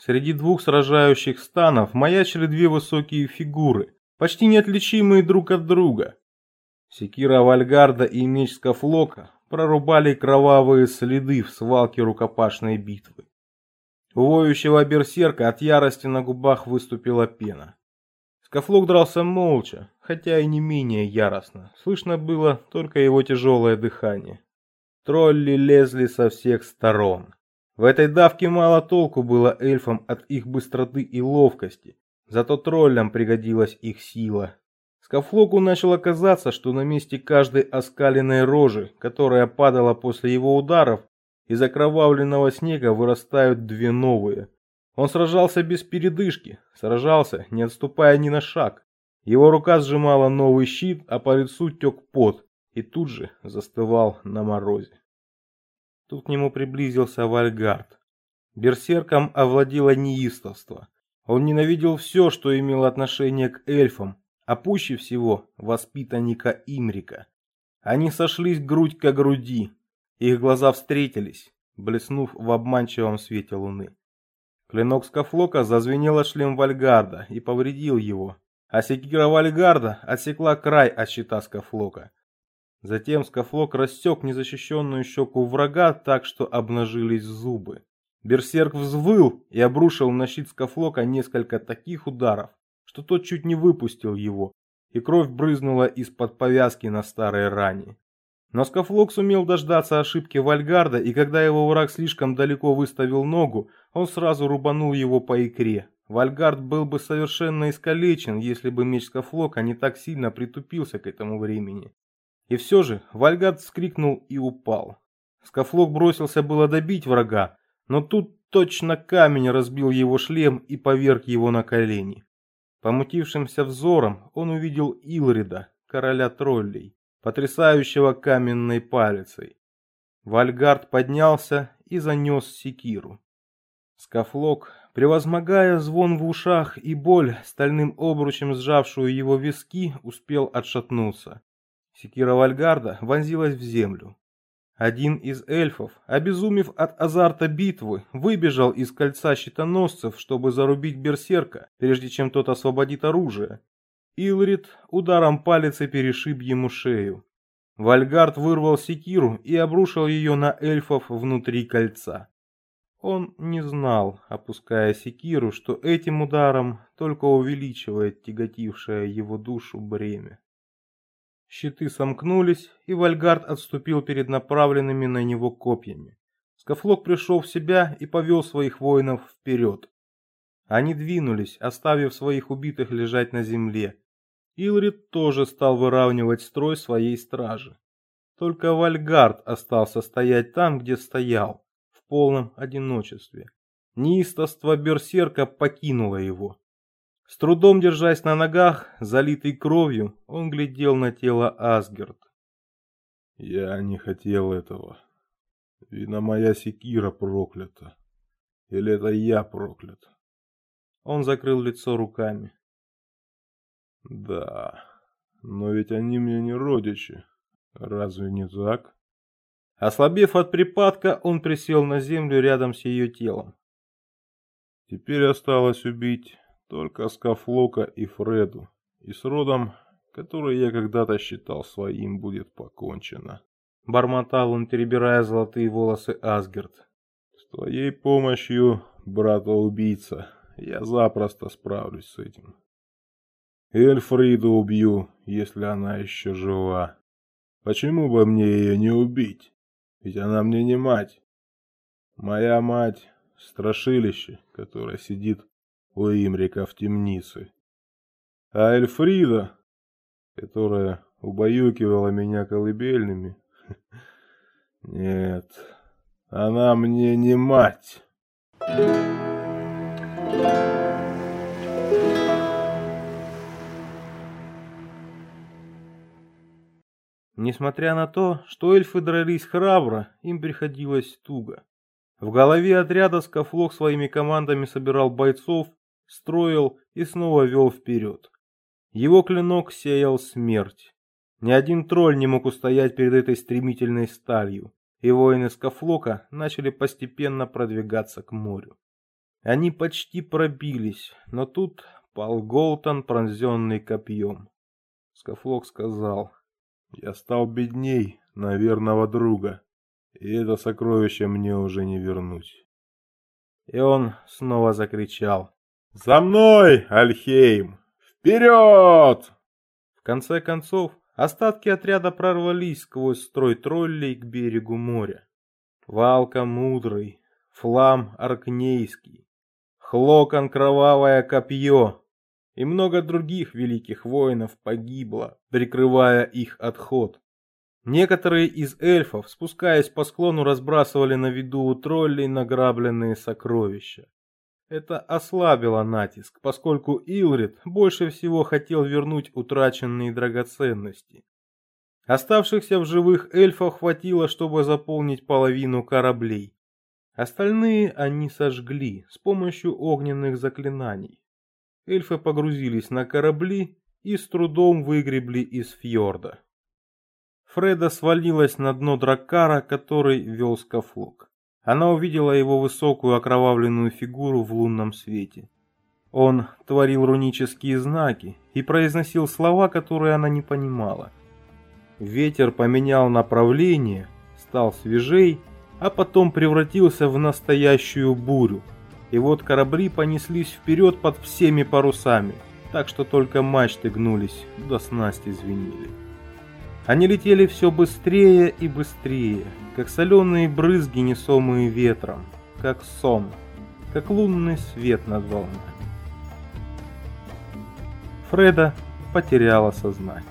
Среди двух сражающих станов маячили две высокие фигуры, почти неотличимые друг от друга. Секира Вальгарда и меч Скафлока прорубали кровавые следы в свалке рукопашной битвы. У воющего берсерка от ярости на губах выступила пена. Скафлок дрался молча, хотя и не менее яростно. Слышно было только его тяжелое дыхание. Тролли лезли со всех сторон. В этой давке мало толку было эльфам от их быстроты и ловкости, зато троллям пригодилась их сила. Скафлоку начало казаться, что на месте каждой оскаленной рожи, которая падала после его ударов, из окровавленного снега вырастают две новые. Он сражался без передышки, сражался, не отступая ни на шаг. Его рука сжимала новый щит, а по лицу тек пот и тут же застывал на морозе. Тут к нему приблизился Вальгард. Берсерком овладело неистовство. Он ненавидел все, что имело отношение к эльфам, а пуще всего воспитанника Имрика. Они сошлись грудь к груди. Их глаза встретились, блеснув в обманчивом свете луны. Клинок Скафлока зазвенел от шлем Вальгарда и повредил его, а секира Вальгарда отсекла край от щита Скафлока. Затем Скафлок рассек незащищенную щеку врага так, что обнажились зубы. Берсерк взвыл и обрушил на щит Скафлока несколько таких ударов, что тот чуть не выпустил его, и кровь брызнула из-под повязки на старой ране. Но Скафлок сумел дождаться ошибки Вальгарда, и когда его враг слишком далеко выставил ногу, он сразу рубанул его по икре. Вальгард был бы совершенно искалечен, если бы меч Скафлока не так сильно притупился к этому времени. И все же Вальгард вскрикнул и упал. Скафлок бросился было добить врага, но тут точно камень разбил его шлем и поверг его на колени. Помутившимся взором он увидел Илрида, короля троллей, потрясающего каменной палицей. Вальгард поднялся и занес секиру. Скафлок, превозмогая звон в ушах и боль, стальным обручем сжавшую его виски, успел отшатнуться. Секира Вальгарда вонзилась в землю. Один из эльфов, обезумев от азарта битвы, выбежал из кольца щитоносцев, чтобы зарубить берсерка, прежде чем тот освободит оружие. Илрид ударом палицы перешиб ему шею. Вальгард вырвал секиру и обрушил ее на эльфов внутри кольца. Он не знал, опуская секиру, что этим ударом только увеличивает тяготившее его душу бремя. Щиты сомкнулись, и Вальгард отступил перед направленными на него копьями. Скафлок пришел в себя и повел своих воинов вперед. Они двинулись, оставив своих убитых лежать на земле. Илрид тоже стал выравнивать строй своей стражи. Только Вальгард остался стоять там, где стоял, в полном одиночестве. Неистовство берсерка покинуло его. С трудом держась на ногах, залитый кровью, он глядел на тело Асгерт. Я не хотел этого. Вина моя секира проклята. Или это я проклят? Он закрыл лицо руками. Да, но ведь они мне не родичи. Разве не так? Ослабев от припадка, он присел на землю рядом с ее телом. Теперь осталось убить только Скафлока и Фреду, и с родом, который я когда-то считал своим, будет покончено. Бормотал он, перебирая золотые волосы Асгард. С твоей помощью, брата-убийца, я запросто справлюсь с этим. Эльфриду убью, если она еще жива. Почему бы мне ее не убить? Ведь она мне не мать. Моя мать — страшилище, которое сидит у Имрика в темнице. А Эльфрида, которая убаюкивала меня колыбельными, нет, она мне не мать. Несмотря на то, что эльфы дрались храбро, им приходилось туго. В голове отряда Скафлок своими командами собирал бойцов строил и снова вел вперед. Его клинок сеял смерть. Ни один тролль не мог устоять перед этой стремительной сталью, и воины Скафлока начали постепенно продвигаться к морю. Они почти пробились, но тут пал Голтон, пронзенный копьем. Скафлок сказал, «Я стал бедней на верного друга, и это сокровище мне уже не вернуть». И он снова закричал, «За мной, Альхейм! Вперед!» В конце концов, остатки отряда прорвались сквозь строй троллей к берегу моря. Валка мудрый, Флам Аркнейский, Хлокон Кровавое Копье и много других великих воинов погибло, прикрывая их отход. Некоторые из эльфов, спускаясь по склону, разбрасывали на виду у троллей награбленные сокровища. Это ослабило натиск, поскольку Илрид больше всего хотел вернуть утраченные драгоценности. Оставшихся в живых эльфов хватило, чтобы заполнить половину кораблей. Остальные они сожгли с помощью огненных заклинаний. Эльфы погрузились на корабли и с трудом выгребли из фьорда. Фреда свалилась на дно драккара, который вел скафлок. Она увидела его высокую окровавленную фигуру в лунном свете. Он творил рунические знаки и произносил слова, которые она не понимала. Ветер поменял направление, стал свежей, а потом превратился в настоящую бурю. И вот корабли понеслись вперед под всеми парусами, так что только мачты гнулись, да снасти звенели. Они летели все быстрее и быстрее, как соленые брызги, несомые ветром, как сон, как лунный свет над волнами. Фреда потеряла сознание.